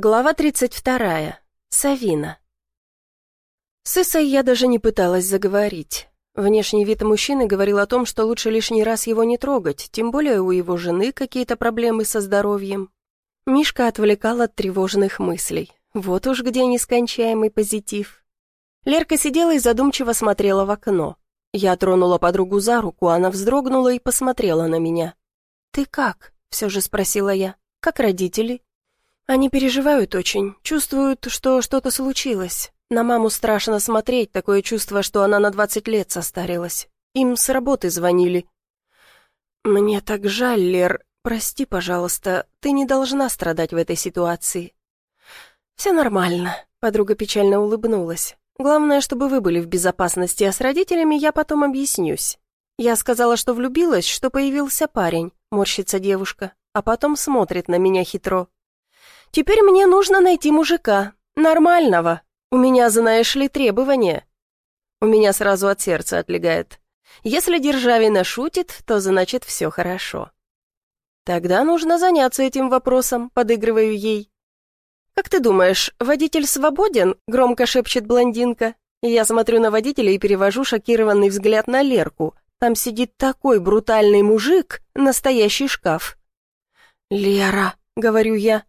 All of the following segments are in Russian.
Глава 32. Савина. С Исой я даже не пыталась заговорить. Внешний вид мужчины говорил о том, что лучше лишний раз его не трогать, тем более у его жены какие-то проблемы со здоровьем. Мишка отвлекал от тревожных мыслей. Вот уж где нескончаемый позитив. Лерка сидела и задумчиво смотрела в окно. Я тронула подругу за руку, она вздрогнула и посмотрела на меня. «Ты как?» — все же спросила я. «Как родители?» Они переживают очень, чувствуют, что что-то случилось. На маму страшно смотреть, такое чувство, что она на 20 лет состарилась. Им с работы звонили. «Мне так жаль, Лер. Прости, пожалуйста, ты не должна страдать в этой ситуации». «Все нормально», — подруга печально улыбнулась. «Главное, чтобы вы были в безопасности, а с родителями я потом объяснюсь. Я сказала, что влюбилась, что появился парень», — морщится девушка, а потом смотрит на меня хитро. Теперь мне нужно найти мужика, нормального. У меня, знаешь ли, требования. У меня сразу от сердца отлегает. Если Державина шутит, то значит все хорошо. Тогда нужно заняться этим вопросом, подыгрываю ей. «Как ты думаешь, водитель свободен?» — громко шепчет блондинка. Я смотрю на водителя и перевожу шокированный взгляд на Лерку. Там сидит такой брутальный мужик, настоящий шкаф. «Лера», — говорю я,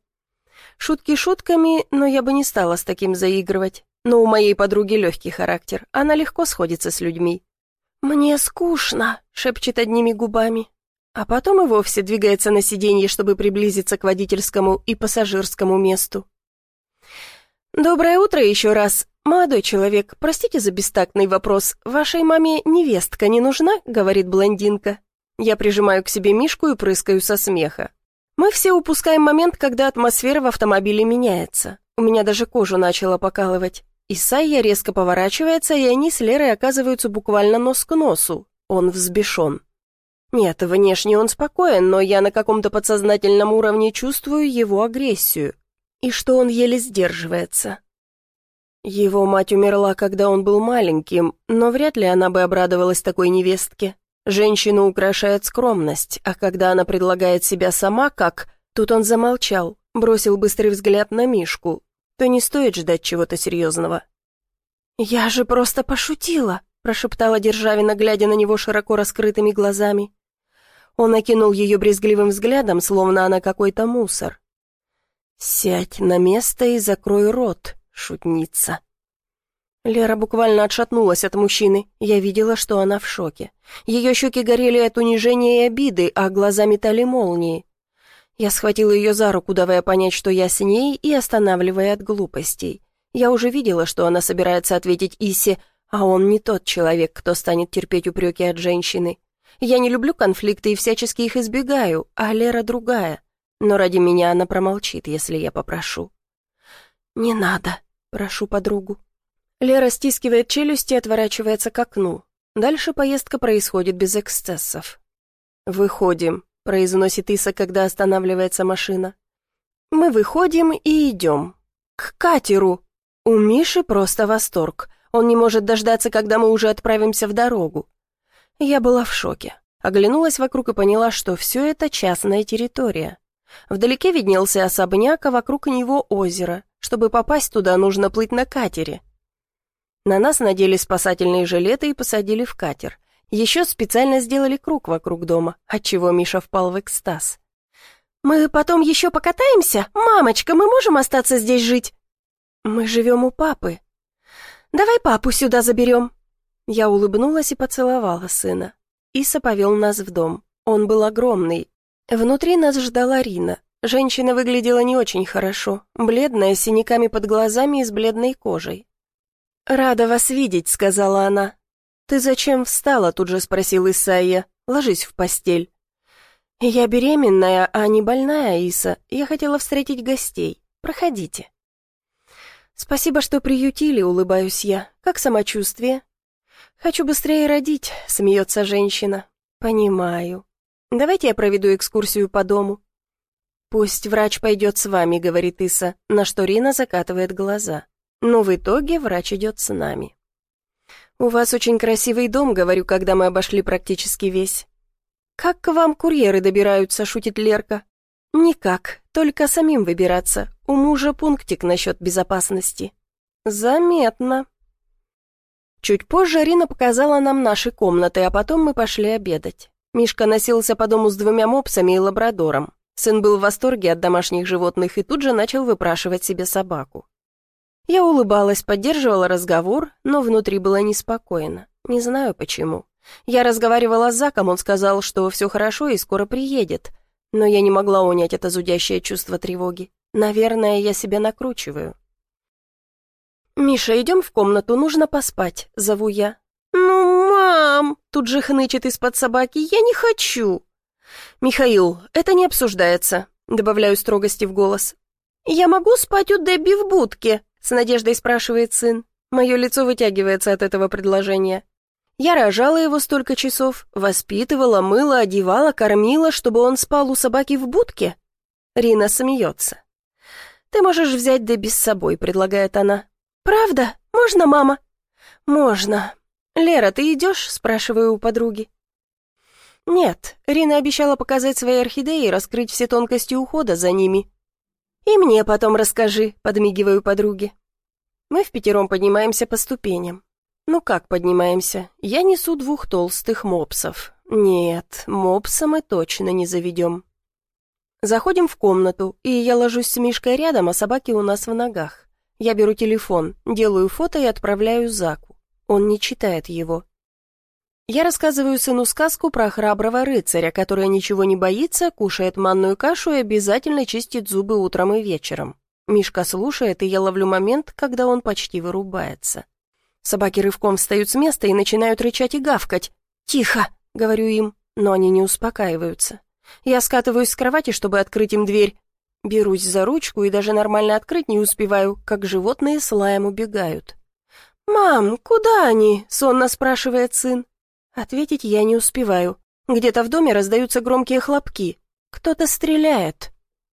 Шутки шутками, но я бы не стала с таким заигрывать. Но у моей подруги легкий характер, она легко сходится с людьми. «Мне скучно», — шепчет одними губами. А потом и вовсе двигается на сиденье, чтобы приблизиться к водительскому и пассажирскому месту. «Доброе утро еще раз. Молодой человек, простите за бестактный вопрос. Вашей маме невестка не нужна?» — говорит блондинка. Я прижимаю к себе Мишку и прыскаю со смеха. Мы все упускаем момент, когда атмосфера в автомобиле меняется. У меня даже кожу начала покалывать. Исайя резко поворачивается, и они с Лерой оказываются буквально нос к носу. Он взбешен. Нет, внешне он спокоен, но я на каком-то подсознательном уровне чувствую его агрессию. И что он еле сдерживается. Его мать умерла, когда он был маленьким, но вряд ли она бы обрадовалась такой невестке. Женщину украшает скромность, а когда она предлагает себя сама как... Тут он замолчал, бросил быстрый взгляд на Мишку. То не стоит ждать чего-то серьезного. «Я же просто пошутила», — прошептала Державина, глядя на него широко раскрытыми глазами. Он окинул ее брезгливым взглядом, словно она какой-то мусор. «Сядь на место и закрой рот, шутница». Лера буквально отшатнулась от мужчины. Я видела, что она в шоке. Ее щеки горели от унижения и обиды, а глаза метали молнии. Я схватила ее за руку, давая понять, что я с ней, и останавливая от глупостей. Я уже видела, что она собирается ответить Исе, а он не тот человек, кто станет терпеть упреки от женщины. Я не люблю конфликты и всячески их избегаю, а Лера другая. Но ради меня она промолчит, если я попрошу. «Не надо», — прошу подругу. Лера стискивает челюсти и отворачивается к окну. Дальше поездка происходит без эксцессов. «Выходим», — произносит Иса, когда останавливается машина. «Мы выходим и идем. К катеру. У Миши просто восторг. Он не может дождаться, когда мы уже отправимся в дорогу». Я была в шоке. Оглянулась вокруг и поняла, что все это частная территория. Вдалеке виднелся особняк, а вокруг него озеро. Чтобы попасть туда, нужно плыть на катере. На нас надели спасательные жилеты и посадили в катер. Еще специально сделали круг вокруг дома, отчего Миша впал в экстаз. «Мы потом еще покатаемся? Мамочка, мы можем остаться здесь жить?» «Мы живем у папы». «Давай папу сюда заберем». Я улыбнулась и поцеловала сына. Иса повел нас в дом. Он был огромный. Внутри нас ждала Рина. Женщина выглядела не очень хорошо, бледная, с синяками под глазами и с бледной кожей. «Рада вас видеть», — сказала она. «Ты зачем встала?» — тут же спросил Исайя. «Ложись в постель». «Я беременная, а не больная, Иса. Я хотела встретить гостей. Проходите». «Спасибо, что приютили», — улыбаюсь я. «Как самочувствие?» «Хочу быстрее родить», — смеется женщина. «Понимаю. Давайте я проведу экскурсию по дому». «Пусть врач пойдет с вами», — говорит Иса, на что Рина закатывает глаза. Но в итоге врач идет с нами. «У вас очень красивый дом», — говорю, когда мы обошли практически весь. «Как к вам курьеры добираются?» — шутит Лерка. «Никак, только самим выбираться. У мужа пунктик насчет безопасности. Заметно. Чуть позже Арина показала нам наши комнаты, а потом мы пошли обедать. Мишка носился по дому с двумя мопсами и лабрадором. Сын был в восторге от домашних животных и тут же начал выпрашивать себе собаку. Я улыбалась, поддерживала разговор, но внутри было неспокойно. Не знаю почему. Я разговаривала с Заком, он сказал, что все хорошо и скоро приедет. Но я не могла унять это зудящее чувство тревоги. Наверное, я себя накручиваю. «Миша, идем в комнату, нужно поспать», — зову я. «Ну, мам!» — тут же хнычет из-под собаки. «Я не хочу!» «Михаил, это не обсуждается», — добавляю строгости в голос. «Я могу спать у Дебби в будке?» — с надеждой спрашивает сын. Мое лицо вытягивается от этого предложения. Я рожала его столько часов, воспитывала, мыла, одевала, кормила, чтобы он спал у собаки в будке. Рина смеется. «Ты можешь взять Дебби с собой», — предлагает она. «Правда? Можно, мама?» «Можно. Лера, ты идешь?» — спрашиваю у подруги. «Нет, Рина обещала показать свои орхидеи и раскрыть все тонкости ухода за ними». «И мне потом расскажи», — подмигиваю подруге. Мы в пятером поднимаемся по ступеням. Ну как поднимаемся? Я несу двух толстых мопсов. Нет, мопса мы точно не заведем. Заходим в комнату, и я ложусь с Мишкой рядом, а собаки у нас в ногах. Я беру телефон, делаю фото и отправляю Заку. Он не читает его. Я рассказываю сыну сказку про храброго рыцаря, который ничего не боится, кушает манную кашу и обязательно чистит зубы утром и вечером. Мишка слушает, и я ловлю момент, когда он почти вырубается. Собаки рывком встают с места и начинают рычать и гавкать. «Тихо!» — говорю им, но они не успокаиваются. Я скатываюсь с кровати, чтобы открыть им дверь. Берусь за ручку и даже нормально открыть не успеваю, как животные с лаем убегают. «Мам, куда они?» — сонно спрашивает сын. Ответить я не успеваю. Где-то в доме раздаются громкие хлопки. Кто-то стреляет.